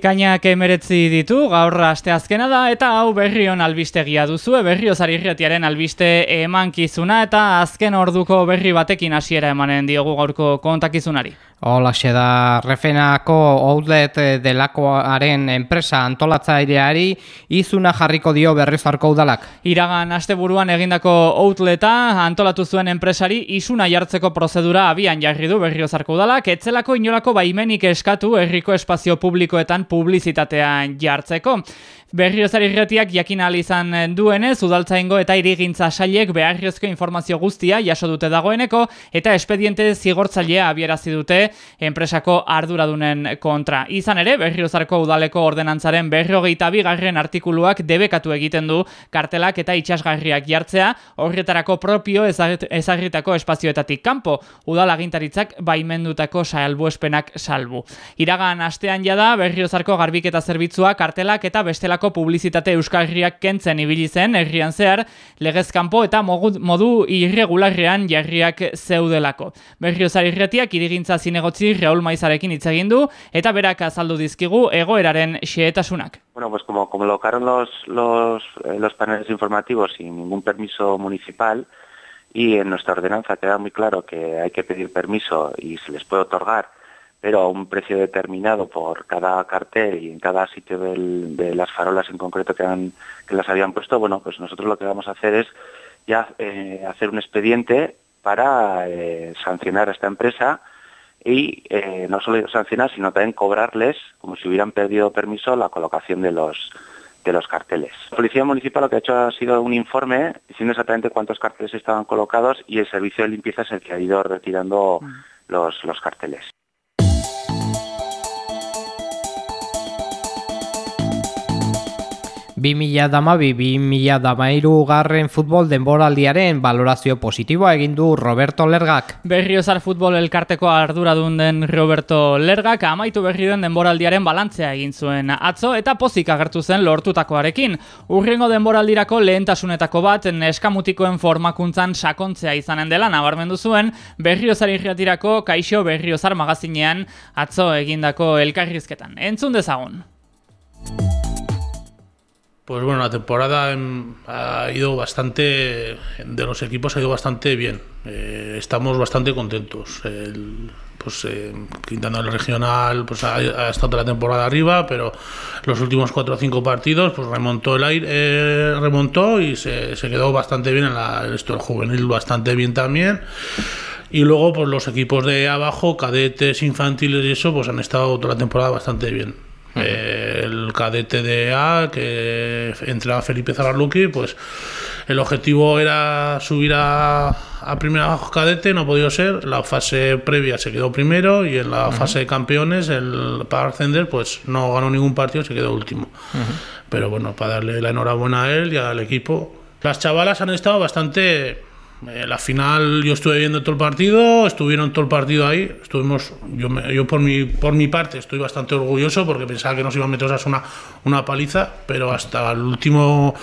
Ekainak emeretzi ditu, gaur aste azkena da, eta hau berrion albistegia duzu, berrio zarirretiaren albiste emankizuna, eta azken orduko berri batekin hasiera emanen diogu gaurko kontakizunari. Hola, da refenako outlet delakoaren enpresa antolatzaileari izuna jarriko dio berrizarko udalak. Iragan asteburuan egindako outleta antolatu zuen enpresari izuna jartzeko prozedura abian jarri du berriozarko udalak, etzelako inolako baimenik eskatu herriko espazio publikoetan publizitatean jartzeko. Berriozari irretiak jakin izan duenez, udaltzaingo eta irigintza sailek beharriozko informazio guztia jaso dute dagoeneko eta espediente zigortzailea abierazi dute enpresako arduradunen kontra. Izan ere, berriozarko udaleko ordenantzaren berrogeita bigarren artikuluak debekatu egiten du kartelak eta itxasgarriak jartzea, horretarako propio ezagritako espazioetatik kanpo, udalagintaritzak baimendutako salbuespenak salbu. Iragan astean jada, berriozarko garbiketa zerbitzua kartelak eta bestelako publizitate euskarriak kentzen ibili zen herrian zehar legezkanpo eta modu irregularrean jarriak zeudelako. Berriozar irretiak irigintza zinegotzi Raul Maizarekin hitz egin du eta berak azaldu dizkigu egoeraren xehetasunak. Bueno, pues como colocaron los, los, eh, los paneles informativos sin ningún permiso municipal y en nuestra ordenanza queda muy claro que hay que pedir permiso y se les puede otorgar pero a un precio determinado por cada cartel y en cada sitio de las farolas en concreto que, han, que las habían puesto, bueno, pues nosotros lo que vamos a hacer es ya eh, hacer un expediente para eh, sancionar a esta empresa y eh, no solo sancionar, sino también cobrarles, como si hubieran perdido permiso, la colocación de los de los carteles. La Policía Municipal lo que ha hecho ha sido un informe diciendo exactamente cuántos carteles estaban colocados y el servicio de limpieza es el que ha ido retirando mm. los, los carteles. Bi mila damabi, bi mila damairu garren futbol denboraldiaren valorazio positiboa egin du Roberto Lergak. Berriozar futbol elkarteko arduradun den Roberto Lergak amaitu berri den denboraldiaren balantzea egin zuen atzo eta pozik agertu zen lortutakoarekin. Urrengo denboraldirako lehentasunetako bat neskamutikoen formakuntzan sakontzea izanen dela nabarmendu zuen Berriozar irriatirako kaixo Berriozar magazinean atzo egindako elkarrizketan. Entzun dezagun. Pues bueno, la temporada ha ido bastante, de los equipos ha ido bastante bien. Eh, estamos bastante contentos. El, pues eh, Quintana el regional pues ha, estado toda la temporada arriba, pero los últimos cuatro o cinco partidos pues remontó el aire, eh, remontó y se, quedó bastante bien en la, esto el juvenil bastante bien también. Y luego pues los equipos de abajo, cadetes, infantiles y eso, pues han estado toda la temporada bastante bien cadete de A, que entra Felipe Zararluki, pues el objetivo era subir a, a primera cadete, no ha podido ser. La fase previa se quedó primero y en la fase de campeones, el para ascender, pues no ganó ningún partido, se quedó último. Pero bueno, para darle la enhorabuena a él y al equipo. Las chavalas han estado bastante eh, la final yo estuve viendo todo el partido, estuvieron todo el partido ahí, estuvimos, yo, yo por, mi, por mi parte estoy bastante orgulloso porque pensaba que nos iban a meter una, una paliza, pero hasta el último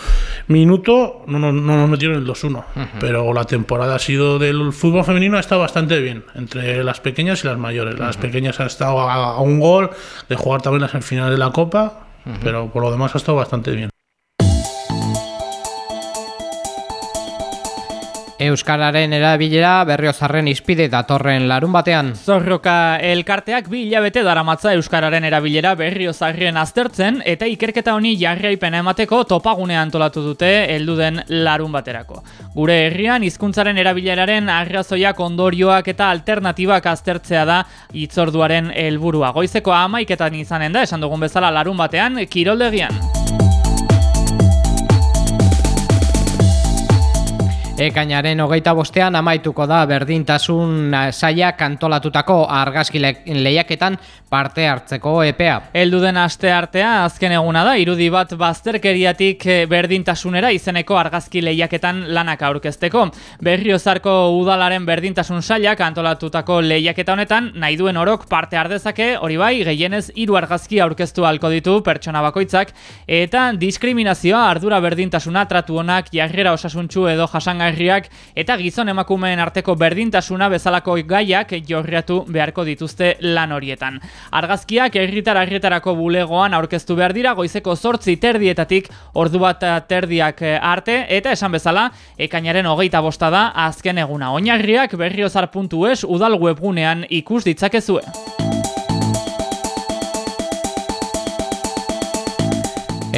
minuto no, no, nos metieron el 2-1. Pero la temporada ha sido del fútbol femenino ha estado bastante bien, entre las pequeñas y las mayores. Las pequeñas han estado a, un gol de jugar también las finales de la Copa, pero por lo demás ha estado bastante bien. Euskararen erabilera berriozarren izpide datorren larun batean. Zorroka elkarteak bi hilabete daramatza Euskararen erabilera berriozarren aztertzen eta ikerketa honi jarraipen emateko topagunean antolatu dute helduden larun baterako. Gure herrian hizkuntzaren erabileraren arrazoiak ondorioak eta alternatibak aztertzea da itzorduaren helburua. Goizeko amaiketan izanen da, esan dugun bezala larun batean, kiroldegian. Ekainaren hogeita bostean amaituko da berdintasun saia kantolatutako argazki lehiaketan parte hartzeko EPA. Eldu den aste artea azken eguna da, irudi bat bazterkeriatik eh, berdintasunera izeneko argazki lehiaketan lanak aurkezteko. Berriozarko udalaren berdintasun saia kantolatutako lehiaketa honetan nahi duen orok parte ardezake hori bai gehienez hiru argazki aurkeztu halko ditu pertsona bakoitzak eta diskriminazioa ardura berdintasuna tratu honak jarrera osasuntxu edo jasangai oinarriak eta gizon emakumeen arteko berdintasuna bezalako gaiak jorriatu beharko dituzte lan horietan. Argazkiak herritar arretarako bulegoan aurkeztu behar dira goizeko zortzi terdietatik ordu bat terdiak arte eta esan bezala ekainaren hogeita bosta da azken eguna. Oinarriak berriozar.es udal webgunean ikus ditzakezue.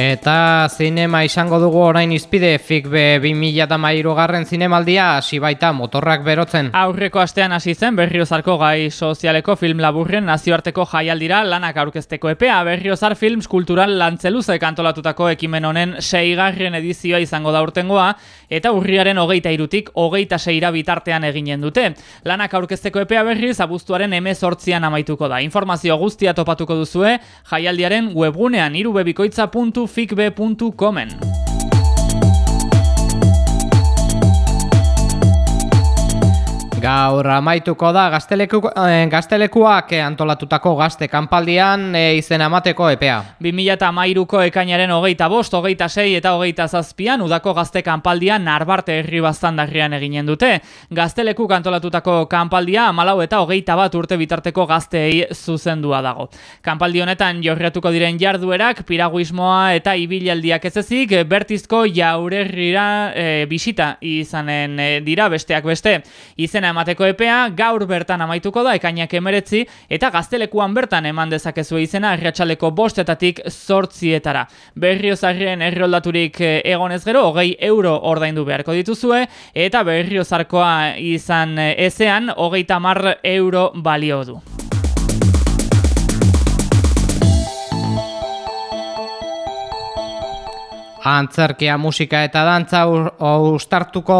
Eta zinema izango dugu orain izpide FIKB 2000 garren zinemaldia hasi baita motorrak berotzen. Aurreko astean hasi zen berriozarko gai sozialeko film laburren nazioarteko jaialdira lanak aurkezteko epea berriozar films kultural lantzeluze kantolatutako ekimen honen seigarren edizioa izango da urtengoa eta urriaren hogeita irutik hogeita seira bitartean eginen dute. Lanak aurkezteko epea berriz abuztuaren emezortzian amaituko da. Informazio guztia topatuko duzue jaialdiaren webgunean irubebikoitza.fu fikbe.comen. Gaur amaituko da gazteleku, eh, gaztelekuak antolatutako gazte kanpaldian eh, izen amateko epea. 2008ko ekainaren hogeita bost, hogeita sei eta hogeita zazpian udako gazte kanpaldian narbarte herri baztandarrian eginen dute. Gazteleku antolatutako kanpaldia amalau eta hogeita bat urte bitarteko gazteei zuzendua dago. Kanpaldi honetan jorriatuko diren jarduerak, piraguismoa eta ibilaldiak ez ezik, bertizko jaurerrira e, bisita izanen dira besteak beste. Izena emateko epea gaur bertan amaituko da ekainak emeretzi eta gaztelekuan bertan eman dezakezu izena erratxaleko bostetatik zortzietara. Berriozarrien erroldaturik eh, egonez gero, hogei euro ordaindu beharko dituzue eta berriozarkoa izan eh, ezean, hogeita mar euro balio du. Antzerkia, musika eta dantza ustartuko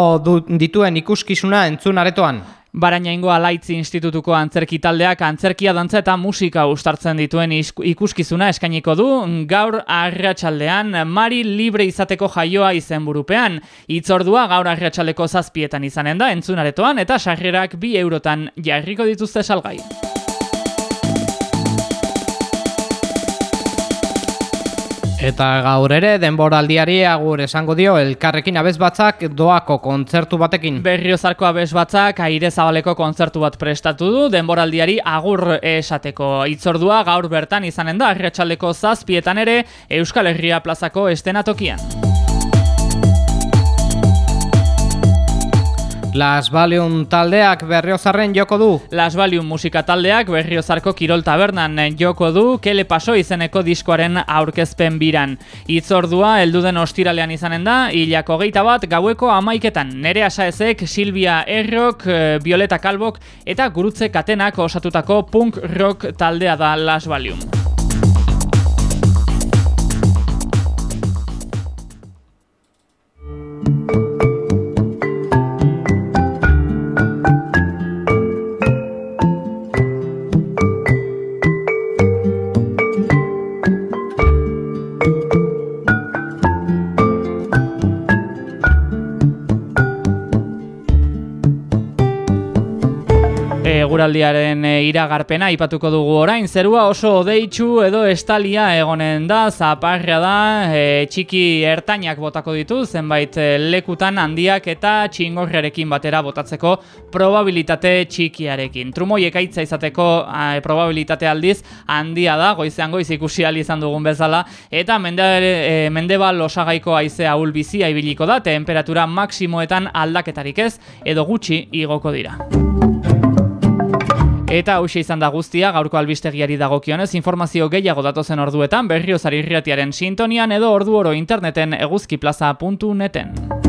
dituen ikuskizuna entzun aretoan. Barainaingo Alaitzi Institutuko Antzerki Taldeak antzerkia dantza eta musika ustartzen dituen ikuskizuna eskainiko du gaur arratsaldean Mari Libre izateko jaioa izenburupean. Itzordua gaur arratsaldeko zazpietan izanen da entzunaretoan eta sarrerak bi eurotan jarriko dituzte salgai. Eta gaur ere denboraldiari agur esango dio elkarrekin abez batzak doako kontzertu batekin. Berriozarko abez batzak aire zabaleko kontzertu bat prestatu du denboraldiari agur esateko itzordua gaur bertan izanen da arretxaleko zazpietan ere Euskal Herria plazako estenatokian. Las Valium taldeak berriozarren joko du. Las Valium musika taldeak berriozarko kirol tabernan joko du kele paso izeneko diskoaren aurkezpen biran. Itzordua elduden ostiralean izanen da, hilako geita bat gaueko amaiketan. Nere asaezek Silvia Errok, eh, Violeta Kalbok eta gurutze katenak osatutako punk rock taldea da Las Valium. Eguraldiaren e, iragarpena ipatuko dugu orain. Zerua oso odeitsu edo estalia egonen da zaparra da e, txiki ertainak botako ditu zenbait e, lekutan handiak eta txingorriarekin batera botatzeko probabilitate txikiarekin. Trumoi ekaitza izateko a, probabilitate aldiz handia da goizean goiz ikusi izan dugun bezala. Eta mende, e, mendebal osagaiko aize ahul bizia ibiliko da temperatura maksimoetan aldaketarik ez edo gutxi igoko dira. Eta hausia izan da guztia, gaurko albistegiari dagokionez informazio gehiago datozen orduetan berriozari irriatiaren sintonian edo ordu oro interneten eguzkiplaza.neten.